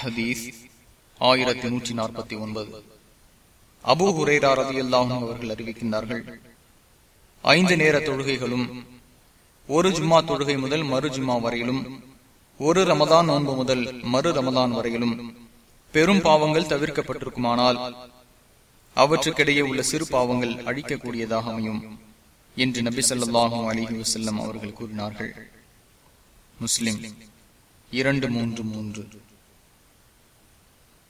ஹதீஸ் ஆயிரத்தி நூற்றி நாற்பத்தி ஒன்பது. அபு ஹுரேரா ரதி அல்லாஹும் அவர்கள் அறிவிக்கின்றார்கள் ஐந்து நேர தொழுகைகளும் ஒரு ஜும்மா தொழுகை முதல் மறு ஜும்மா வரையிலும் ஒரு ரமதான் நோன்பு முதல் மறு ரமதான் வரையிலும் பெரும் பாவங்கள் தவிர்க்கப்பட்டிருக்குமானால் அவற்றுக்கிடையே உள்ள சிறு பாவங்கள் அழிக்கக்கூடியதாக அமையும் என்று நபி சொல்லாஹும் அலிஹி வசல்லம் அவர்கள் கூறினார்கள். முஸ்லிம் இரண்டு மூன்று மூன்று.